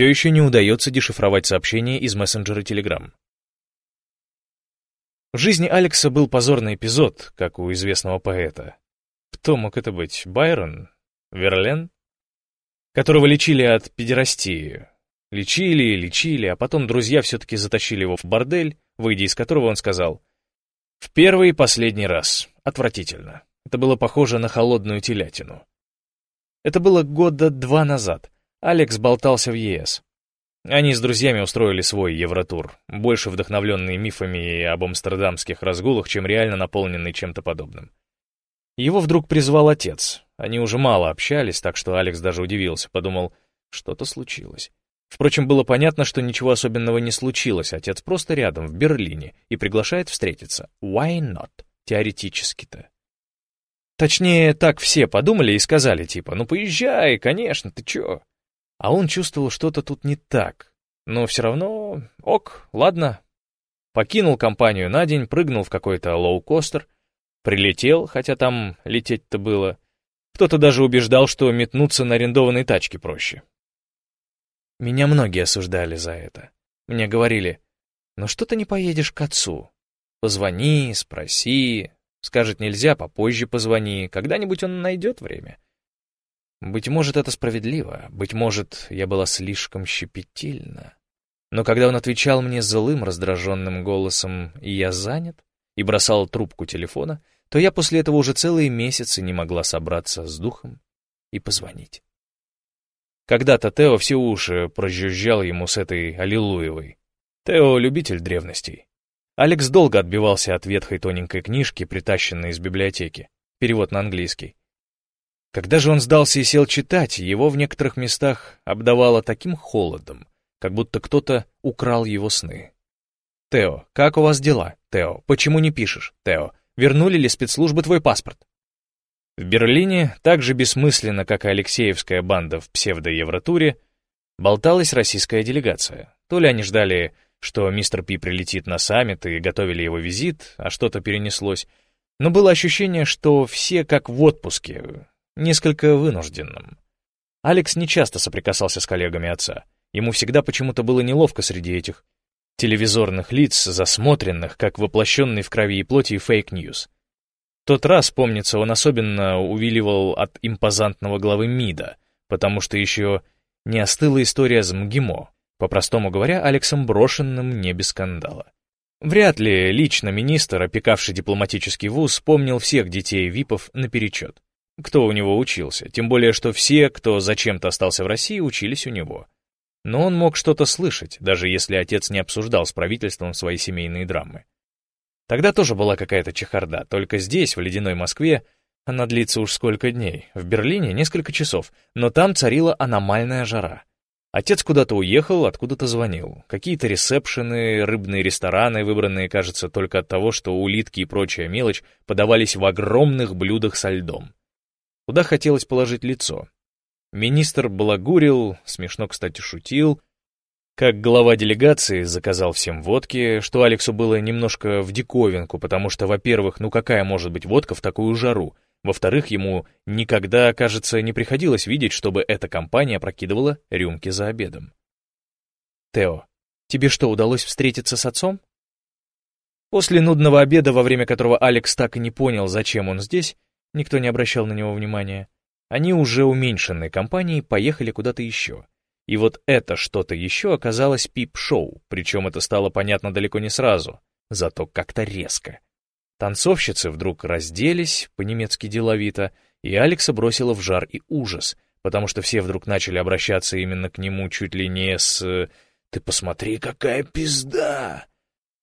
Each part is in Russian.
все еще не удается дешифровать сообщения из мессенджера Telegram. В жизни Алекса был позорный эпизод, как у известного поэта. Кто мог это быть? Байрон? Верлен? Которого лечили от педерастии. Лечили, лечили, а потом друзья все-таки затащили его в бордель, выйдя из которого он сказал «В первый и последний раз. Отвратительно. Это было похоже на холодную телятину». Это было года два назад. Алекс болтался в ЕС. Они с друзьями устроили свой Евротур, больше вдохновленный мифами об амстердамских разгулах, чем реально наполненный чем-то подобным. Его вдруг призвал отец. Они уже мало общались, так что Алекс даже удивился, подумал, что-то случилось. Впрочем, было понятно, что ничего особенного не случилось, отец просто рядом, в Берлине, и приглашает встретиться. Why not? Теоретически-то. Точнее, так все подумали и сказали, типа, ну поезжай, конечно, ты чё? А он чувствовал, что-то тут не так. Но все равно, ок, ладно. Покинул компанию на день, прыгнул в какой-то лоукостер, прилетел, хотя там лететь-то было. Кто-то даже убеждал, что метнуться на арендованной тачке проще. Меня многие осуждали за это. Мне говорили, ну что ты не поедешь к отцу? Позвони, спроси. Скажет нельзя, попозже позвони, когда-нибудь он найдет время. Быть может, это справедливо, быть может, я была слишком щепетильна. Но когда он отвечал мне злым, раздраженным голосом «и я занят» и бросал трубку телефона, то я после этого уже целые месяцы не могла собраться с духом и позвонить. Когда-то Тео все уши прожужжал ему с этой Аллилуевой. Тео — любитель древностей. Алекс долго отбивался от ветхой тоненькой книжки, притащенной из библиотеки. Перевод на английский. Когда же он сдался и сел читать, его в некоторых местах обдавало таким холодом, как будто кто-то украл его сны. «Тео, как у вас дела? Тео, почему не пишешь? Тео, вернули ли спецслужбы твой паспорт? В Берлине, так же бессмысленно, как и Алексеевская банда в псевдо-евротуре, болталась российская делегация. То ли они ждали, что мистер Пи прилетит на саммит и готовили его визит, а что-то перенеслось, но было ощущение, что все как в отпуске, несколько вынужденном. Алекс нечасто соприкасался с коллегами отца. Ему всегда почему-то было неловко среди этих телевизорных лиц, засмотренных, как воплощенный в крови и плоти fake news тот раз, помнится, он особенно увиливал от импозантного главы МИДа, потому что еще не остыла история с МГИМО, по-простому говоря, Алексом брошенным не без скандала. Вряд ли лично министр, опекавший дипломатический вуз, помнил всех детей ВИПов наперечет. Кто у него учился, тем более, что все, кто зачем-то остался в России, учились у него. Но он мог что-то слышать, даже если отец не обсуждал с правительством свои семейные драмы. Тогда тоже была какая-то чехарда, только здесь, в ледяной Москве, она длится уж сколько дней. В Берлине несколько часов, но там царила аномальная жара. Отец куда-то уехал, откуда-то звонил. Какие-то ресепшены, рыбные рестораны, выбранные, кажется, только от того, что улитки и прочая мелочь подавались в огромных блюдах со льдом. Куда хотелось положить лицо. Министр балагурил, смешно, кстати, шутил, как глава делегации заказал всем водки, что Алексу было немножко в диковинку, потому что, во-первых, ну какая может быть водка в такую жару? Во-вторых, ему никогда, кажется, не приходилось видеть, чтобы эта компания прокидывала рюмки за обедом. «Тео, тебе что, удалось встретиться с отцом?» После нудного обеда, во время которого Алекс так и не понял, зачем он здесь, никто не обращал на него внимания, они уже уменьшенной компанией поехали куда-то еще — и вот это что-то еще оказалось пип-шоу, причем это стало понятно далеко не сразу, зато как-то резко. Танцовщицы вдруг разделись, по-немецки деловито, и Алекса бросила в жар и ужас, потому что все вдруг начали обращаться именно к нему чуть ли не с «Ты посмотри, какая пизда!»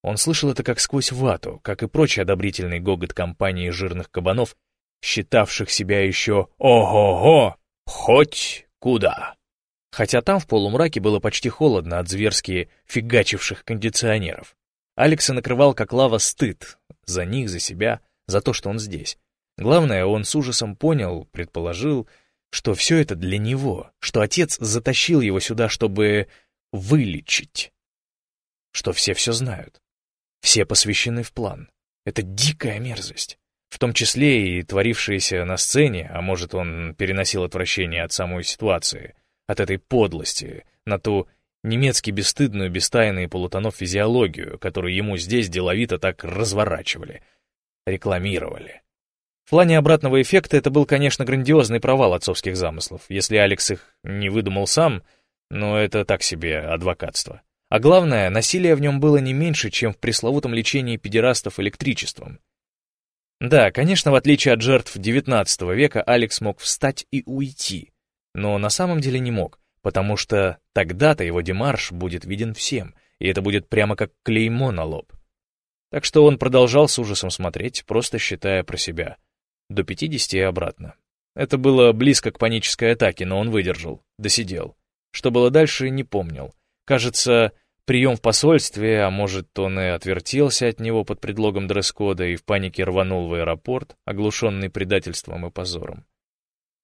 Он слышал это как сквозь вату, как и прочий одобрительный гогот компании жирных кабанов, считавших себя еще «Ого-го! Хоть куда!» хотя там в полумраке было почти холодно от зверски фигачивших кондиционеров. Алекса накрывал как лава стыд за них, за себя, за то, что он здесь. Главное, он с ужасом понял, предположил, что все это для него, что отец затащил его сюда, чтобы вылечить. Что все все знают. Все посвящены в план. Это дикая мерзость. В том числе и творившиеся на сцене, а может, он переносил отвращение от самой ситуации — от этой подлости, на ту немецки бесстыдную, бестайную полутонов физиологию, которую ему здесь деловито так разворачивали, рекламировали. В плане обратного эффекта это был, конечно, грандиозный провал отцовских замыслов, если Алекс их не выдумал сам, но это так себе адвокатство. А главное, насилия в нем было не меньше, чем в пресловутом лечении педерастов электричеством. Да, конечно, в отличие от жертв XIX века, Алекс мог встать и уйти, но на самом деле не мог, потому что тогда-то его демарш будет виден всем, и это будет прямо как клеймо на лоб. Так что он продолжал с ужасом смотреть, просто считая про себя — до 50 и обратно. Это было близко к панической атаке, но он выдержал, досидел. Что было дальше, не помнил. Кажется, прием в посольстве, а может, он и отвертелся от него под предлогом дресс-кода и в панике рванул в аэропорт, оглушенный предательством и позором.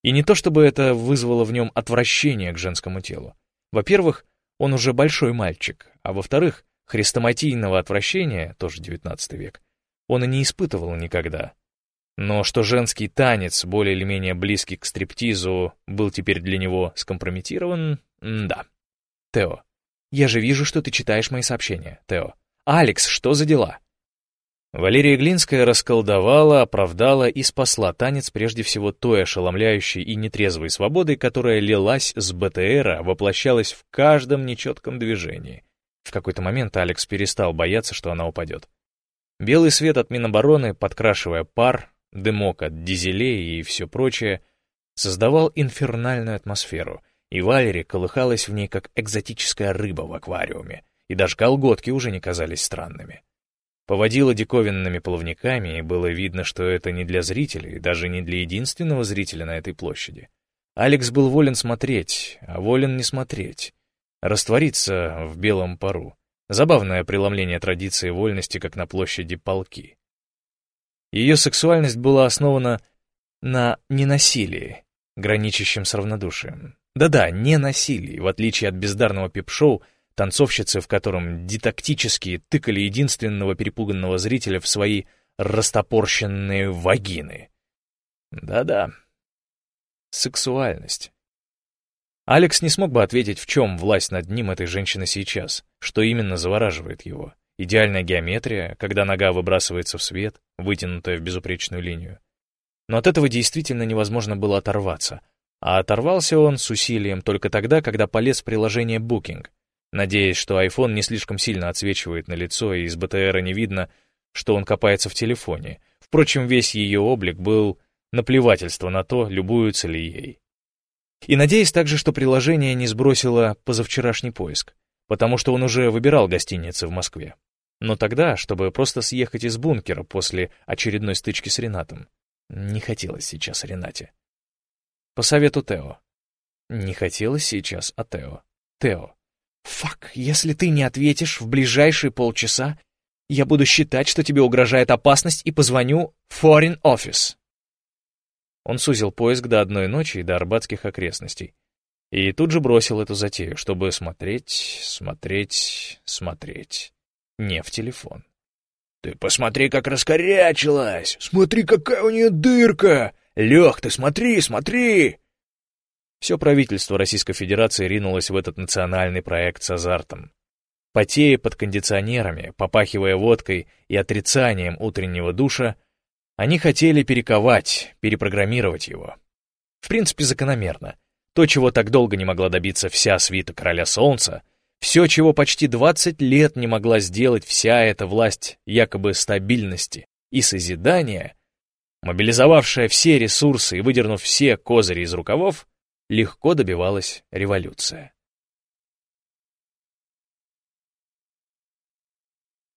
И не то чтобы это вызвало в нем отвращение к женскому телу. Во-первых, он уже большой мальчик, а во-вторых, хрестоматийного отвращения, тоже XIX век, он и не испытывал никогда. Но что женский танец, более или менее близкий к стриптизу, был теперь для него скомпрометирован, да. Тео, я же вижу, что ты читаешь мои сообщения, Тео. Алекс, что за дела? Валерия Глинская расколдовала, оправдала и спасла танец прежде всего той ошеломляющей и нетрезвой свободой, которая лилась с БТРа, воплощалась в каждом нечетком движении. В какой-то момент Алекс перестал бояться, что она упадет. Белый свет от Минобороны, подкрашивая пар, дымок от дизелей и все прочее, создавал инфернальную атмосферу, и Валери колыхалась в ней, как экзотическая рыба в аквариуме, и даже колготки уже не казались странными. Поводила диковинными плавниками, и было видно, что это не для зрителей, даже не для единственного зрителя на этой площади. Алекс был волен смотреть, а волен не смотреть, раствориться в белом пару. Забавное преломление традиции вольности, как на площади полки. Ее сексуальность была основана на ненасилии, граничащем с равнодушием. Да-да, ненасилии, в отличие от бездарного пип-шоу, танцовщицы, в котором дидактически тыкали единственного перепуганного зрителя в свои растопорщенные вагины. Да-да, сексуальность. Алекс не смог бы ответить, в чем власть над ним этой женщины сейчас, что именно завораживает его. Идеальная геометрия, когда нога выбрасывается в свет, вытянутая в безупречную линию. Но от этого действительно невозможно было оторваться. А оторвался он с усилием только тогда, когда полез в приложение Booking, надеясь, что iPhone не слишком сильно отсвечивает на лицо, и из БТРа не видно, что он копается в телефоне. Впрочем, весь ее облик был наплевательство на то, любуются ли ей. И надеясь также, что приложение не сбросило позавчерашний поиск потому что он уже выбирал гостиницы в Москве. Но тогда, чтобы просто съехать из бункера после очередной стычки с Ренатом, не хотелось сейчас Ренате. По совету Тео. Не хотелось сейчас о Тео. Тео. «Фак, если ты не ответишь в ближайшие полчаса, я буду считать, что тебе угрожает опасность и позвоню Foreign Office». Он сузил поиск до одной ночи и до арбатских окрестностей. И тут же бросил эту затею, чтобы смотреть, смотреть, смотреть. Не в телефон. «Ты посмотри, как раскорячилась! Смотри, какая у нее дырка! Лех, ты смотри, смотри!» Все правительство Российской Федерации ринулось в этот национальный проект с азартом. Потея под кондиционерами, попахивая водкой и отрицанием утреннего душа, они хотели перековать, перепрограммировать его. В принципе, закономерно. То, чего так долго не могла добиться вся свита Короля Солнца, все, чего почти 20 лет не могла сделать вся эта власть якобы стабильности и созидания, мобилизовавшая все ресурсы и выдернув все козыри из рукавов, легко добивалась революция.